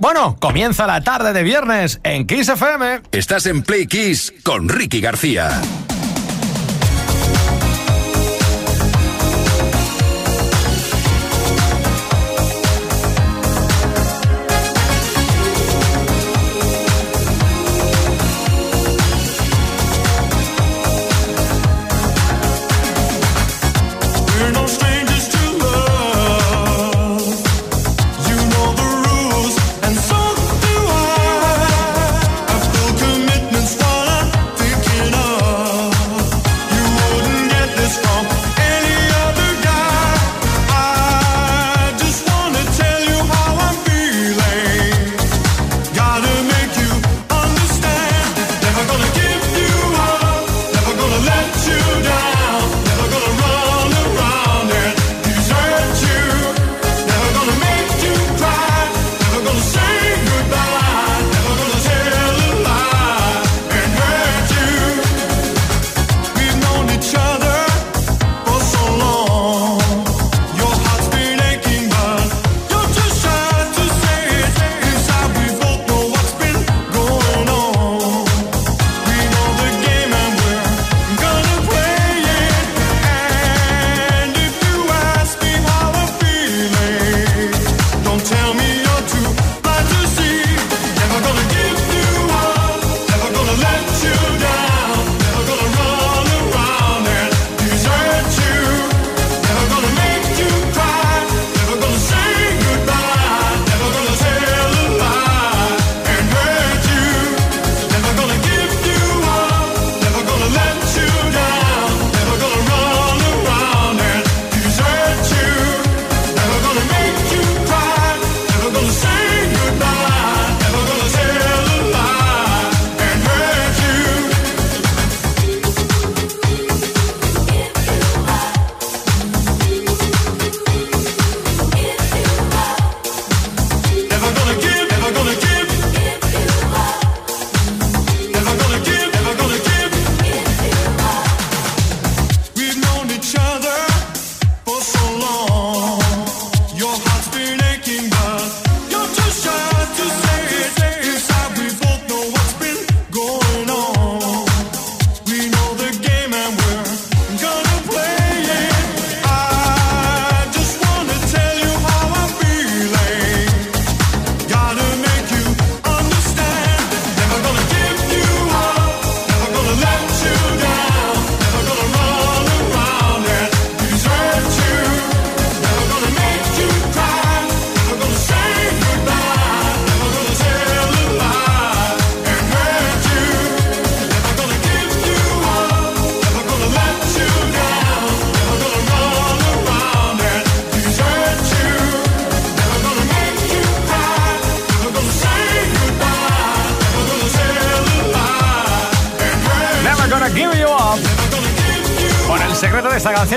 Bueno, comienza la tarde de viernes en Kiss FM. Estás en Play Kiss con Ricky García.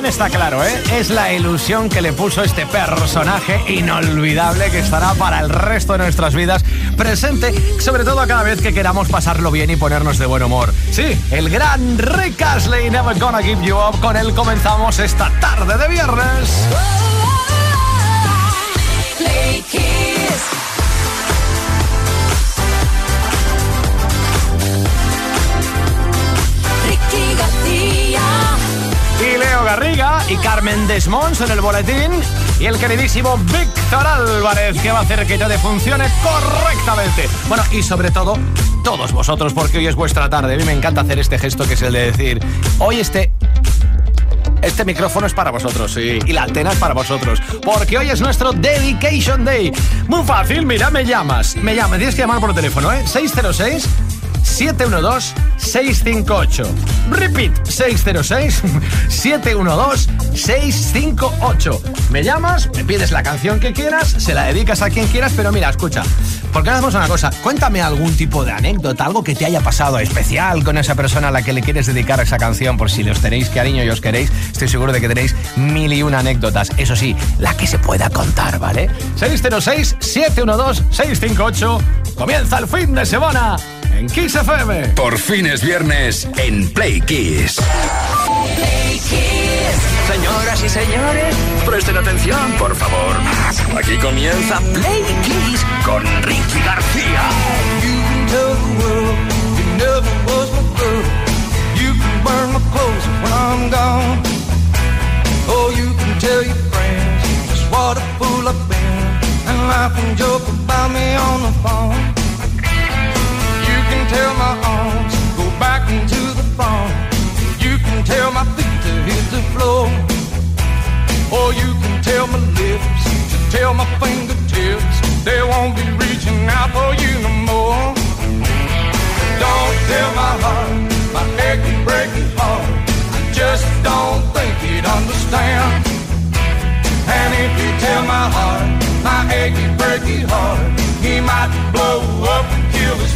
Está claro, ¿eh? Es la ilusión que le puso este personaje inolvidable que estará para el resto de nuestras vidas presente, sobre todo cada vez que queramos pasarlo bien y ponernos de buen humor. Sí, el gran Rick Astley, Never Gonna Give You Up. Con él comenzamos esta tarde de viernes. Garriga y Carmen Desmons en el boletín y el queridísimo Víctor Álvarez que va a hacer que todo funcione correctamente. Bueno, y sobre todo, todos vosotros, porque hoy es vuestra tarde. A mí me encanta hacer este gesto que es el de decir, hoy este este micrófono es para vosotros y la antena es para vosotros. Porque hoy es nuestro Dedication Day. Muy fácil, mira, me llamas. Me llamas, tienes que llamar por teléfono, ¿eh? 606 712-658. Repeat, 606-712-658. Me llamas, me pides la canción que quieras, se la dedicas a quien quieras, pero mira, escucha, porque hacemos una cosa, cuéntame algún tipo de anécdota, algo que te haya pasado especial con esa persona a la que le quieres dedicar esa canción, por si los tenéis cariño y os queréis, estoy seguro de que tenéis mil y una anécdotas, eso sí, la que se pueda contar, ¿vale? 606-712-658, comienza el fin de semana en Kiss FM. Por fin es viernes en Play Kiss. Play Kiss. Señoras y señores, presten atención, por favor. Aquí comienza Play Kiss con Ricky García. You know the world, you never was my girl. You can burn my clothes when I'm gone. Oh, you can tell your friends just what a fool I've been. And laugh and joke about me on the phone. Tell my arms go back into the. You can tell my feet to hit the floor. Or you can tell my lips to tell my fingertips they won't be reaching out for you no more. Don't tell my heart, my heart. I just don't think he'd understand. And if you tell my heart, my achy breaky heart, he might blow up and kill can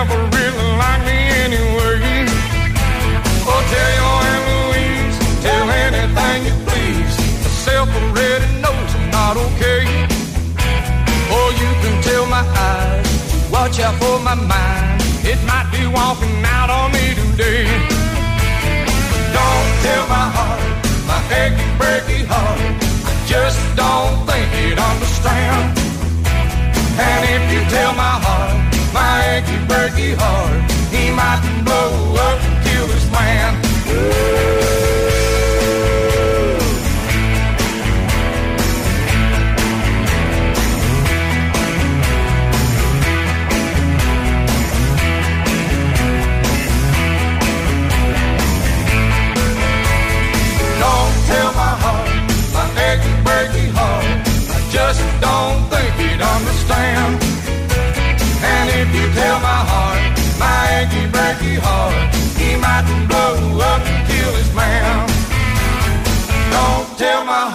never really liked me anyway. Or tell your Aunt Louise, tell anything you please. Myself already knows I'm not okay. Or you can tell my eyes, watch out for my mind. Heart,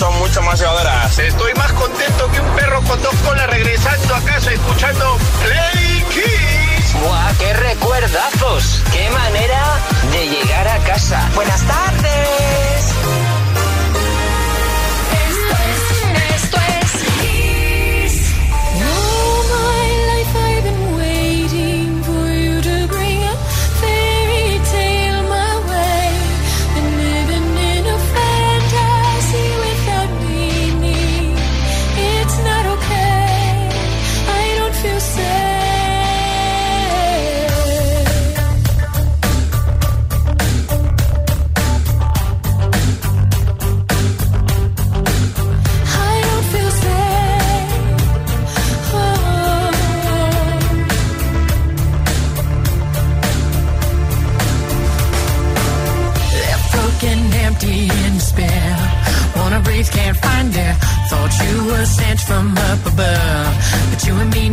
Son mucho más llevadoras. Estoy más contento que un perro con dos colas regresando a casa escuchando Play Kiss. ¡Buah, qué recuerdazos! ¡Qué manera de llegar a casa! Buenas tardes. Con esta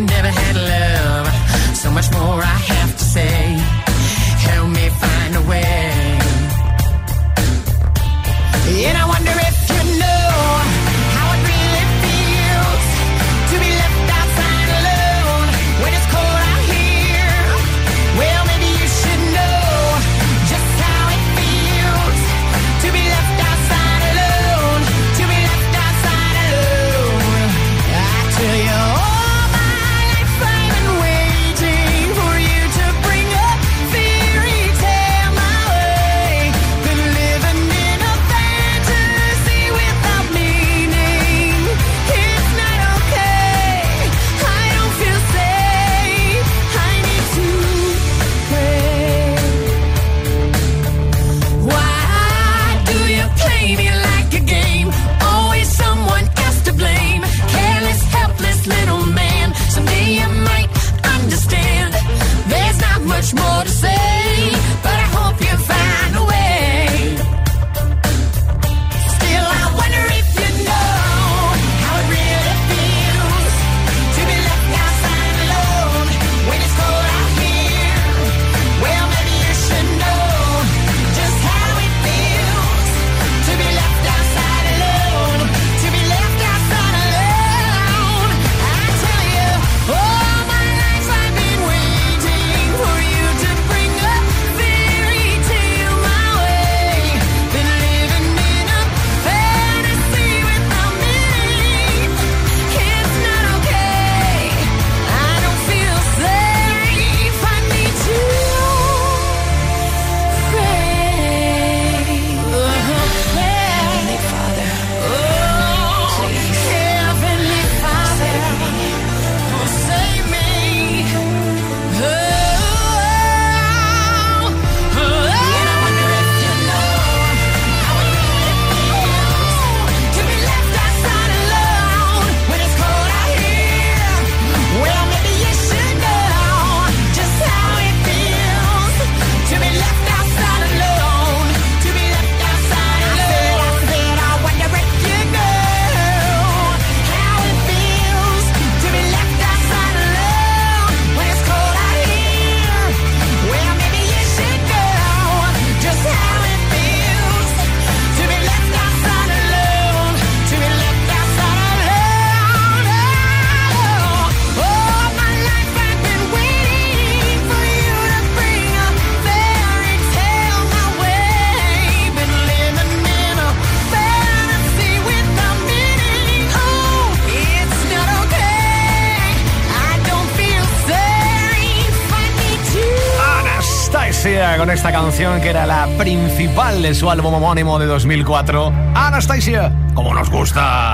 canción que era la principal de su álbum homónimo de 2004, Anastasia, como nos gusta.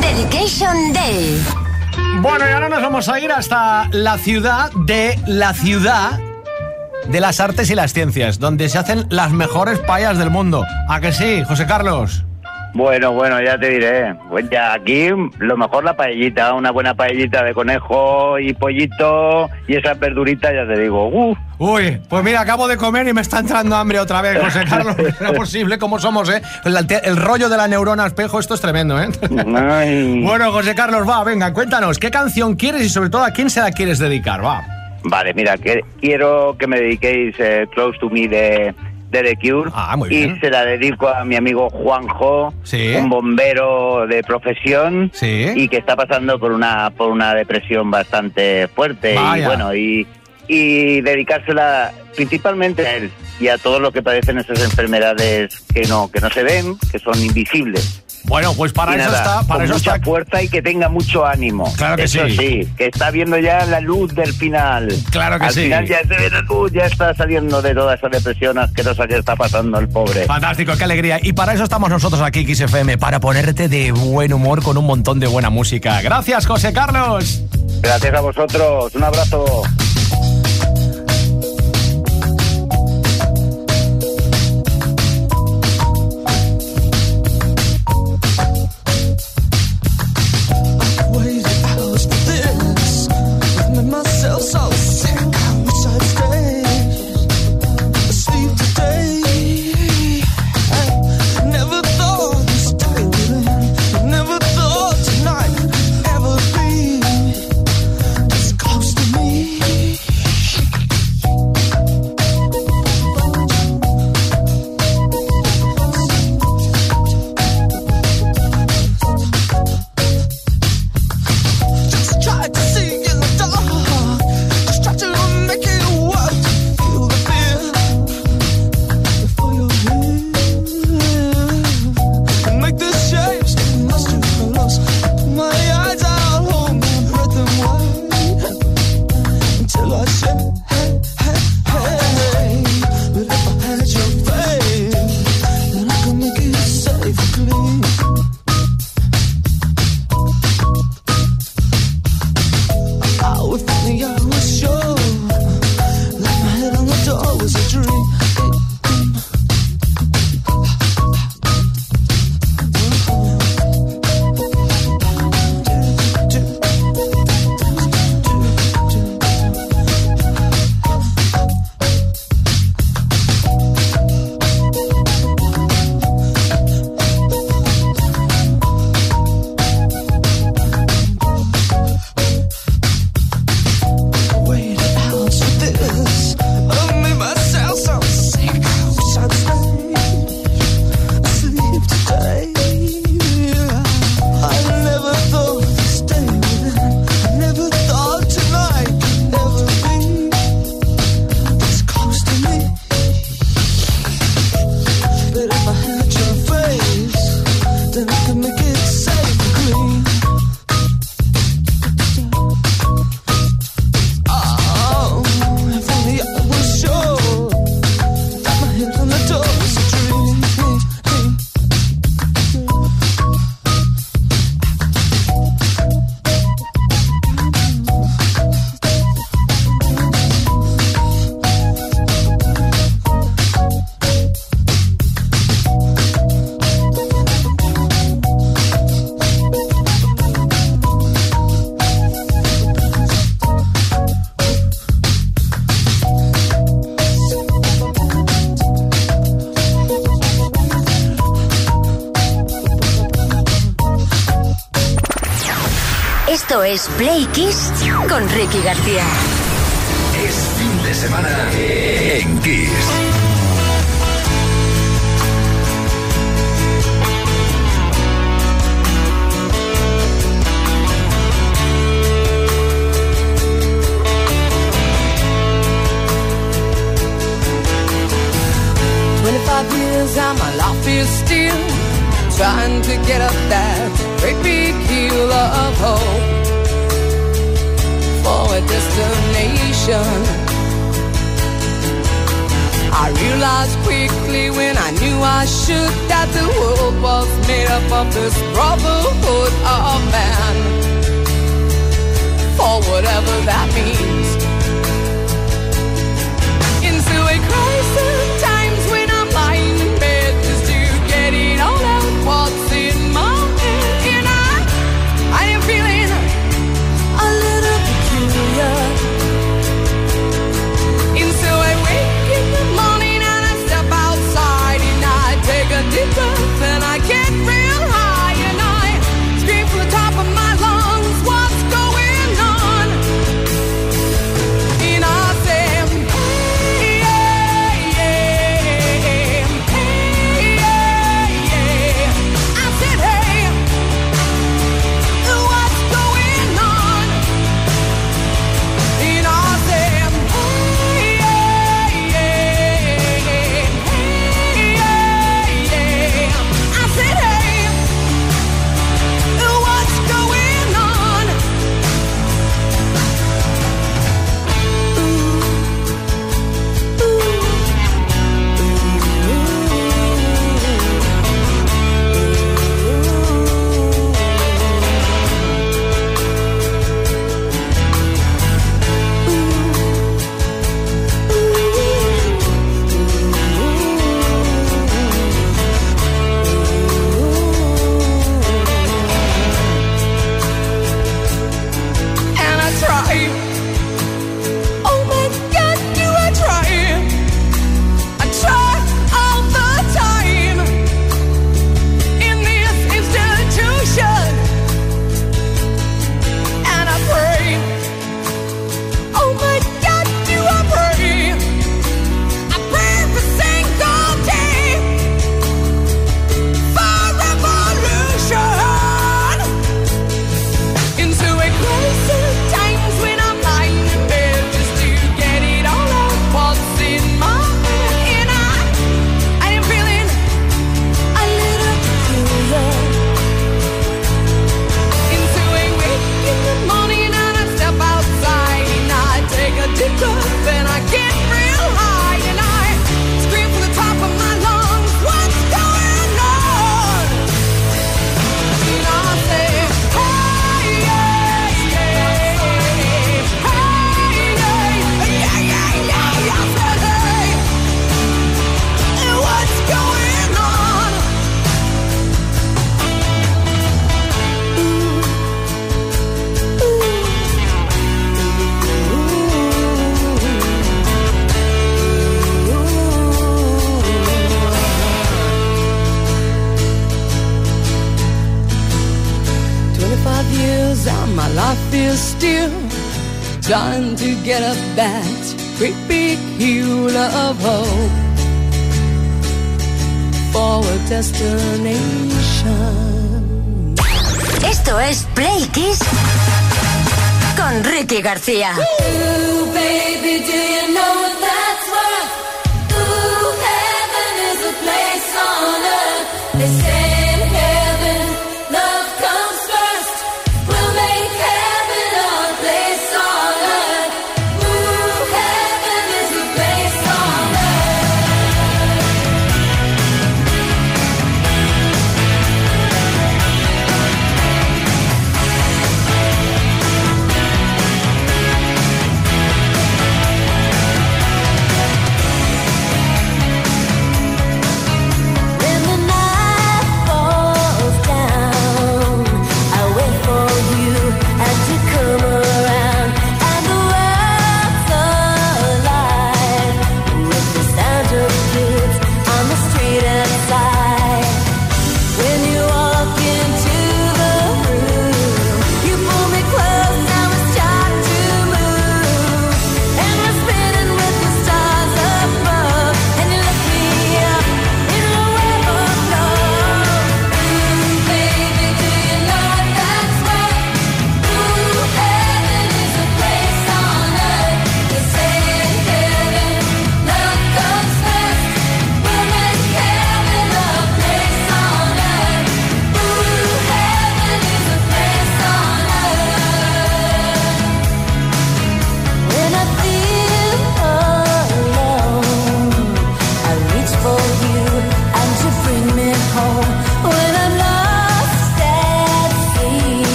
Dedication Day. Bueno, y ahora nos vamos a ir hasta la ciudad de la ciudad de las artes y las ciencias, donde se hacen las mejores payas del mundo. ¿A que sí, José Carlos? Bueno, bueno, ya te diré. Pues ya aquí lo mejor la paellita, una buena paellita de conejo y pollito y esa verdurita, ya te digo. Uh. Uy, pues mira, acabo de comer y me está entrando hambre otra vez, José Carlos. No es posible, ¿cómo somos, eh? El, rollo de la neurona espejo, esto es tremendo, ¿eh? Bueno, José Carlos, va, venga, cuéntanos, ¿qué canción quieres y sobre todo a quién se la quieres dedicar? Va. Vale, mira, que, quiero que me dediquéis eh, Close to Me de de The Cure. Ah, muy y se la dedico a mi amigo Juanjo, Sí. un bombero de profesión Sí. y que está pasando por una por una depresión bastante fuerte y bueno y y dedicársela principalmente a él y a todos los que padecen esas enfermedades que no que no se ven, que son invisibles. Bueno, pues para Y eso nada, está, para con eso mucha está. fuerza y que tenga mucho ánimo. Claro que Eso sí. que está viendo ya la luz del final. Claro que Al sí. final ya se ve la luz, ya está saliendo de toda esa depresión asquerosa que está pasando el pobre. Fantástico, qué alegría. Y para eso estamos nosotros aquí, XFM, para ponerte de buen humor con un montón de buena música. Gracias, José Carlos. Gracias a vosotros, un abrazo. Ricky García. Enrique García.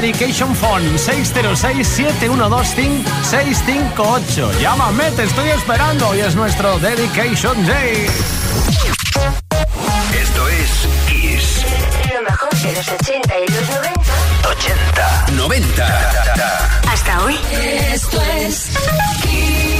Dedication Phone 606-712-5658. Llámame, te estoy esperando. Hoy es nuestro Dedication Day. Esto es Kiss. Lo mejor de los 80 y los 90. 80, 90. Hasta hoy. Esto es Kiss.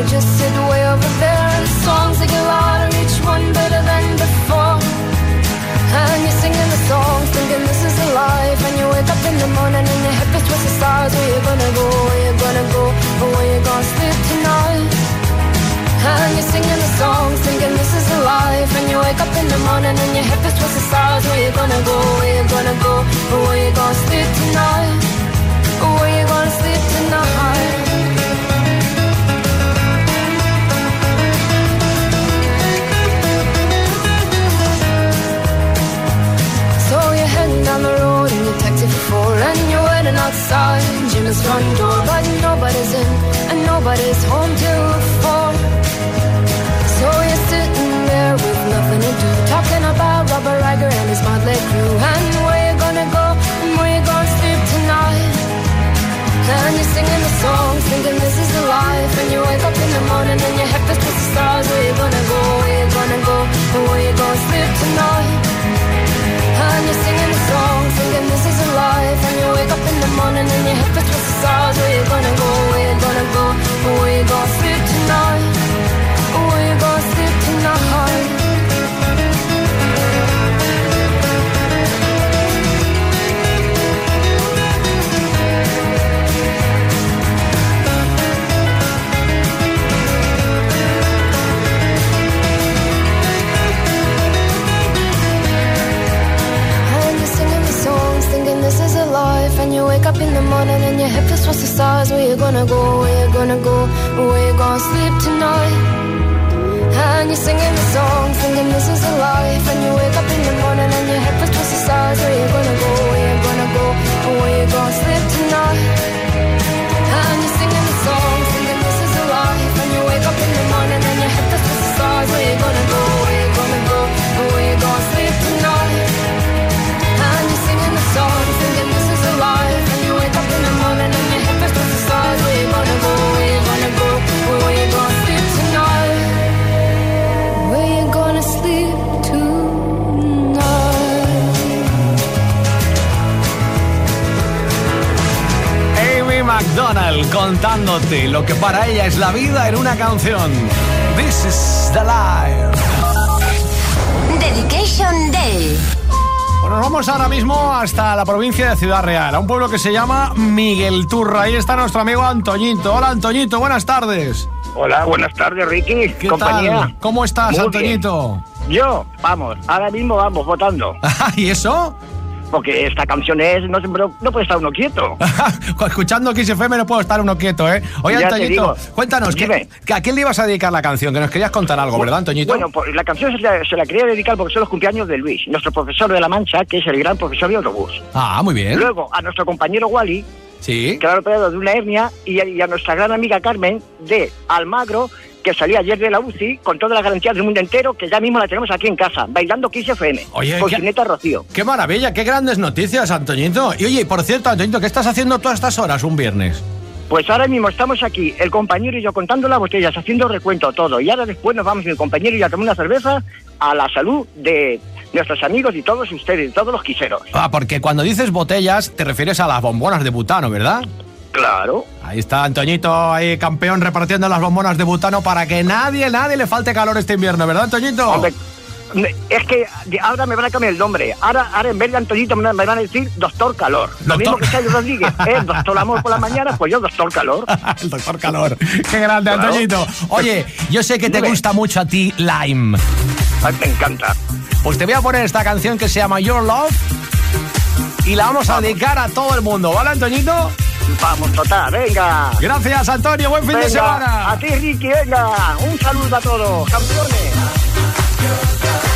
Who just sit way over there. And the songs they get louder, each one better than before. And you're singing the songs, thinking this is a life. And you wake up in the morning and your head is the stars. Where you gonna go? Where you gonna go? Or where you gonna sleep tonight? And you're singing the songs, thinking this is a life. And you wake up in the morning and your head is the stars. Where you gonna go? Where you gonna go? Or where you gonna sleep tonight? Or where you gonna sleep tonight? Down the road in your taxi for four And you're waiting outside Jimmy's front door But nobody's in and nobody's home till four. So you're sitting there with nothing to do Talking about Robert Riger and his motley crew And where you gonna go and where you gonna sleep tonight? And you're singing the songs, thinking this is the life And you wake up in the morning and your head feels the stars Where you gonna go, where you gonna go And where you gonna sleep tonight and you're singing the song, thinking this is a life And you wake up in the morning and your head feels towards the stars. Where you gonna go, where you gonna go? Where you gonna sleep para ella es la vida en una canción. This is the life. Dedication Day. Bueno, nos vamos ahora mismo hasta la provincia de Ciudad Real, a un pueblo que se llama Miguel Turra. Ahí está nuestro amigo Antoñito. Hola Antoñito, buenas tardes. Hola, buenas tardes, Ricky. ¿Qué compañía. tal? ¿Cómo estás, Muy Antoñito? Yo, vamos, ahora mismo vamos votando. ¿Y eso? Porque esta canción es. No, puede estar uno quieto. Escuchando XFM no puedo estar uno quieto, ¿eh? Oye, Ya Antoñito, cuéntanos, ¿qué- ¿a quién le ibas a dedicar la canción? Que nos querías contar algo, ¿verdad, Antoñito? Bueno, pues la canción se la, se la quería dedicar porque son los cumpleaños de Luis, nuestro profesor de La Mancha, que es el gran profesor de autobús. Ah, muy bien. Luego a nuestro compañero Wally, Sí. que ha operado de una hernia, y a, y a nuestra gran amiga Carmen de Almagro, que salía ayer de la UCI con todas las garantías del mundo entero, que ya mismo la tenemos aquí en casa, bailando Kiss FM, Oye, con ¿qué- su nieta Rocío. Qué maravilla, qué grandes noticias, Antoñito. Y oye, por cierto, Antoñito, ¿qué estás haciendo todas estas horas un viernes? Pues ahora mismo estamos aquí, el compañero y yo contando las botellas, haciendo recuento todo. Y ahora después nos vamos, mi compañero y yo, a tomar una cerveza a la salud de nuestros amigos y todos ustedes, todos los quiseros. Ah, porque cuando dices botellas te refieres a las bombonas de butano, ¿verdad? Claro. Ahí está Antoñito, ahí campeón repartiendo las bombonas de butano para que nadie, nadie le falte calor este invierno, ¿verdad, Antoñito? Hombre, es que ahora me van a cambiar el nombre. Ahora, ahora en vez de Antonito me, van a decir Doctor Calor. Lo mismo que Sergio Rodríguez, ¿eh? Doctor Amor por la mañana, pues yo Doctor Calor. El doctor calor. Qué grande, Claro. Antoñito. Oye, yo sé que te gusta mucho a ti Lime. Ay, me encanta. Pues te voy a poner esta canción que se llama Your Love y la vamos a dedicar a todo el mundo, ¿vale, Antoñito? Vamos, total, venga. Gracias, Antonio. Buen fin de semana. A ti, Ricky, venga. Un saludo a todos, campeones.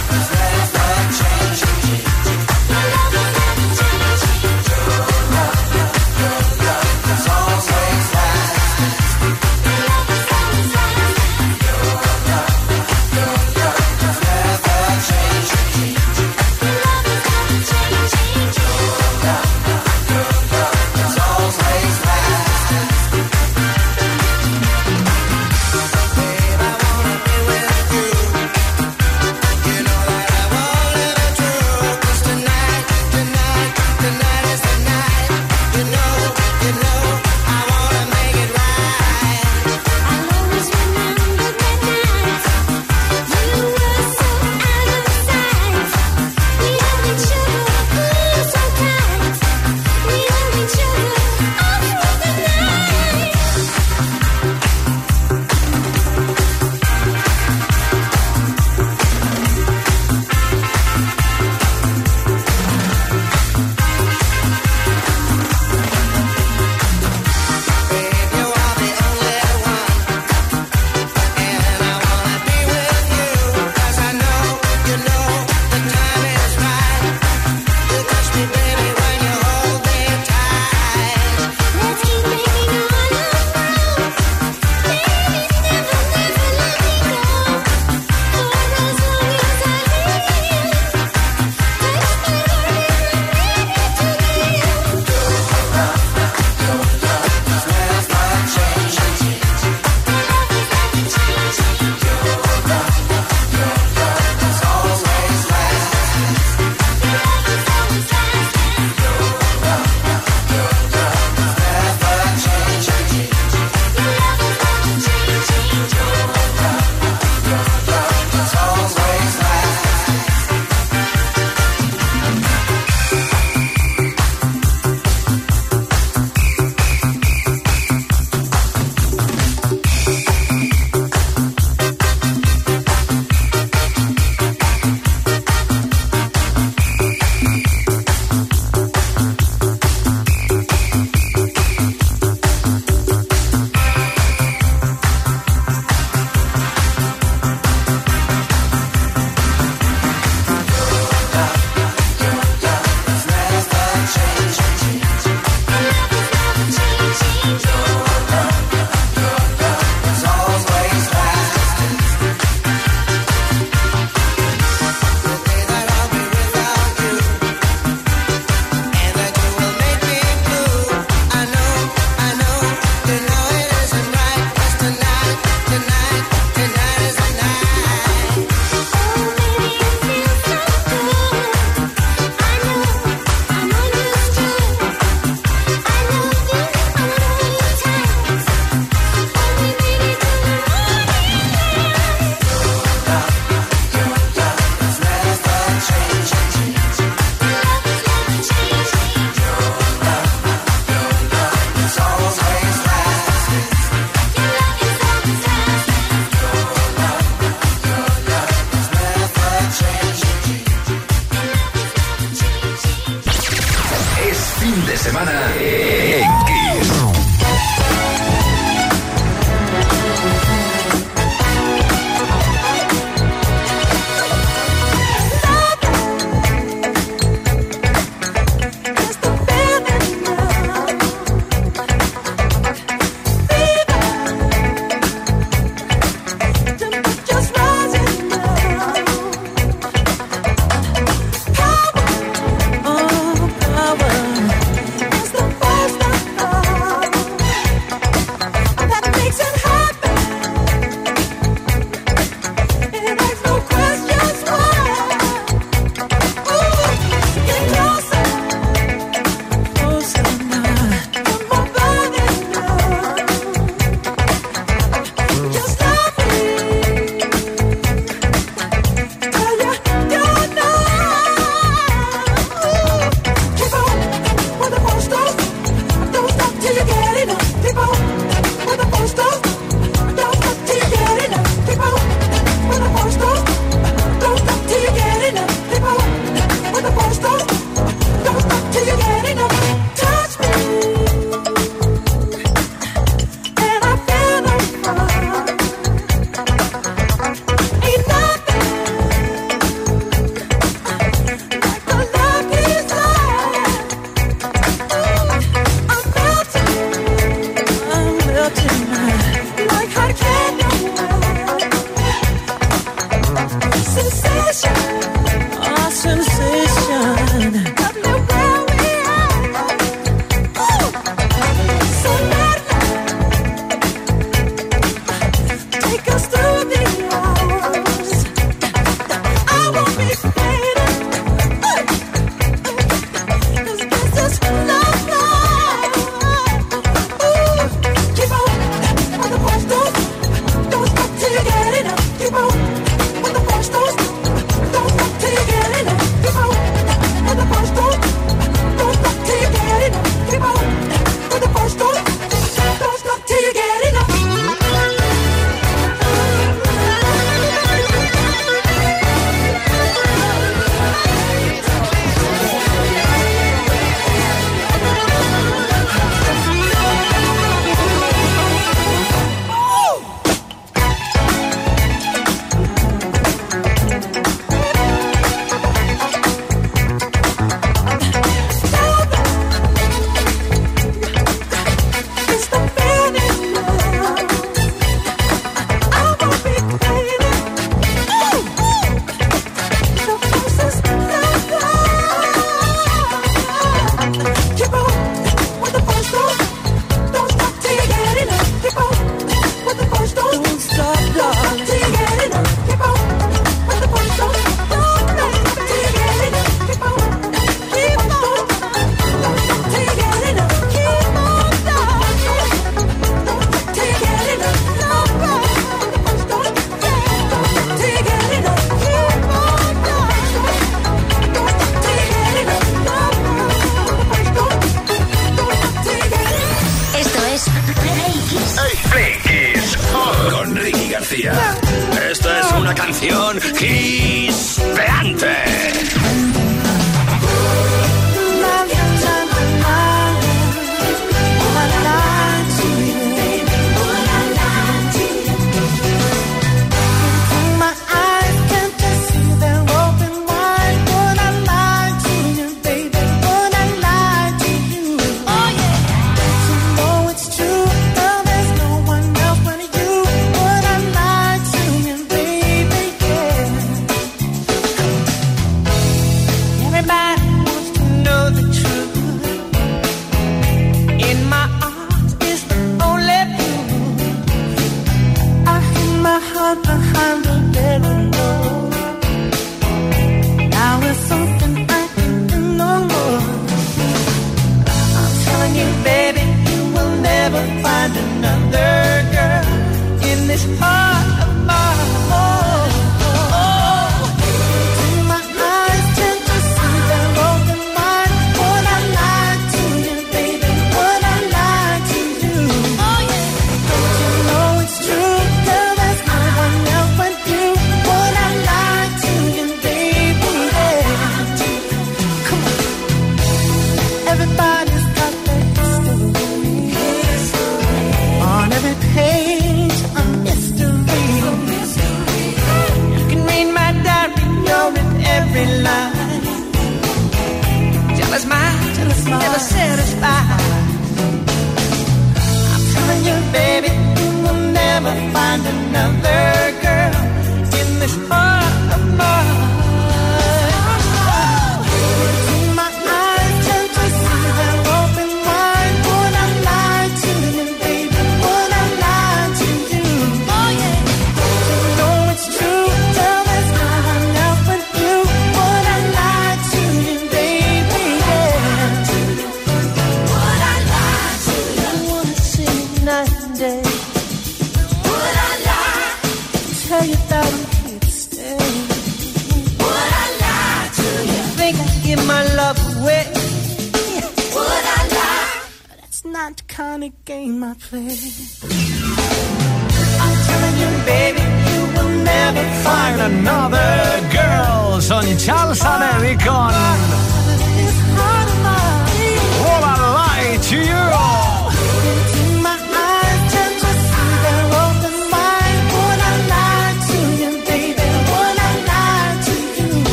this heart.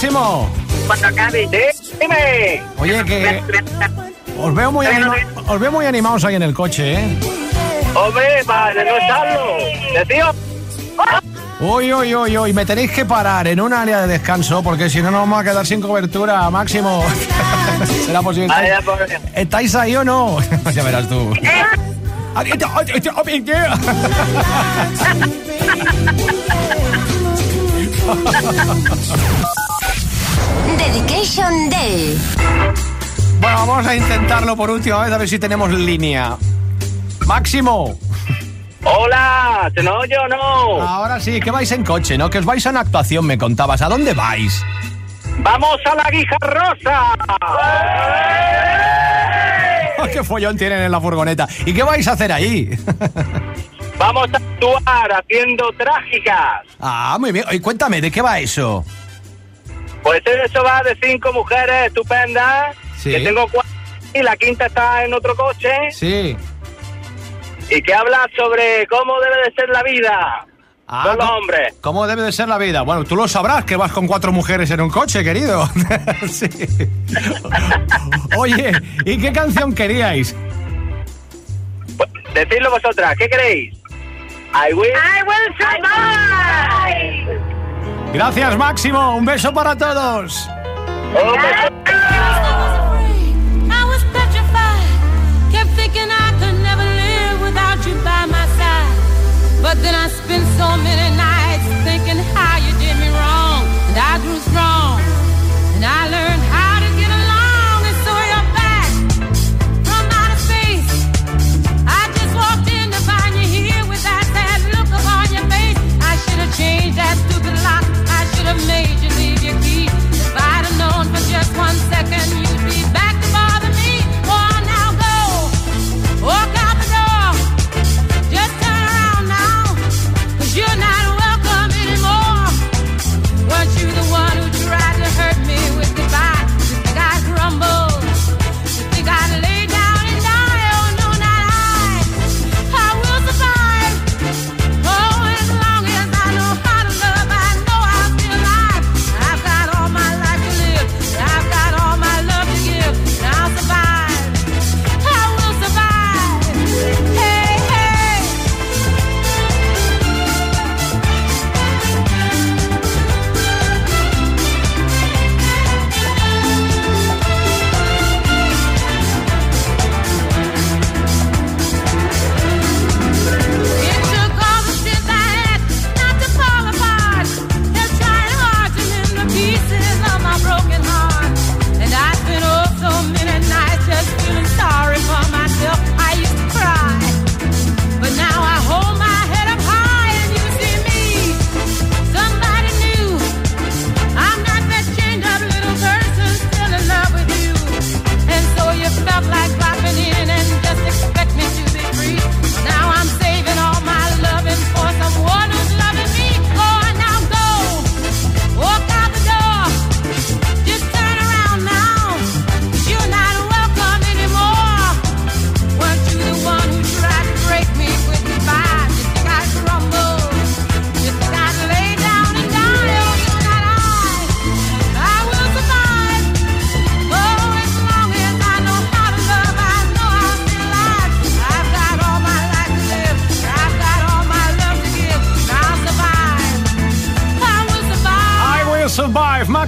Máximo. Cuando acabe, dime. Oye, que os veo muy, anima- os veo muy animados ahí en el coche, ¿eh? Hombre, para no estarlo. Decío. Uy, uy, uy, uy, me tenéis que parar en un área de descanso porque si no nos vamos a quedar sin cobertura, Máximo. ¿Será posible? Vaya, ¿Estáis, pobre. estáis ahí o no? ya verás tú. Dedication Day. Bueno, vamos a intentarlo por última vez a ver si tenemos línea. Máximo, Hola, ¿se nos oye o no? ahora sí, que vais en coche, ¿no? Que os vais a una actuación, me contabas. ¿A dónde vais? ¡Vamos a la guijarrosa! ¿Qué follón tienen en la furgoneta? ¿Y qué vais a hacer ahí? Vamos a actuar haciendo trágicas. ah, muy bien. Oye, cuéntame, ¿de qué va eso? Pues eso va de cinco mujeres estupendas. Sí. Que tengo cuatro y la quinta está en otro coche. Sí. Y que habla sobre cómo debe de ser la vida. Ah, con los ¿cómo- hombres. ¿Cómo debe de ser la vida? Bueno, tú lo sabrás que vas con cuatro mujeres en un coche, querido. sí. Oye, ¿y qué canción queríais? Pues, Decidlo vosotras, ¿qué queréis? I will. I will survive. Gracias, Máximo. Un beso para todos.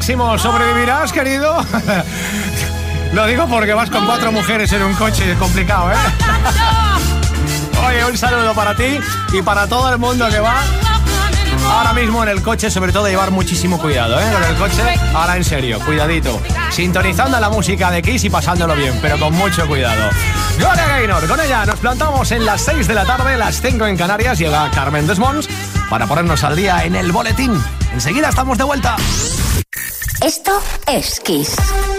Máximo. ¿Sobrevivirás, querido? Lo digo porque vas con cuatro mujeres en un coche, es complicado, ¿eh? Oye, un saludo para ti y para todo el mundo que va ahora mismo en el coche, sobre todo llevar muchísimo cuidado, ¿eh? Con el coche, ahora en serio, cuidadito. Sintonizando la música de Kiss y pasándolo bien, pero con mucho cuidado. Gloria Gaynor, con ella nos plantamos en las 6 de la tarde, las 5 en Canarias, llega Carmen Desmonds para ponernos al día en el boletín. Enseguida estamos de vuelta. Esto es Kiss.